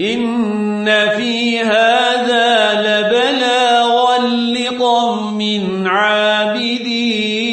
إن في هذا لبلاغا لقوم عابدين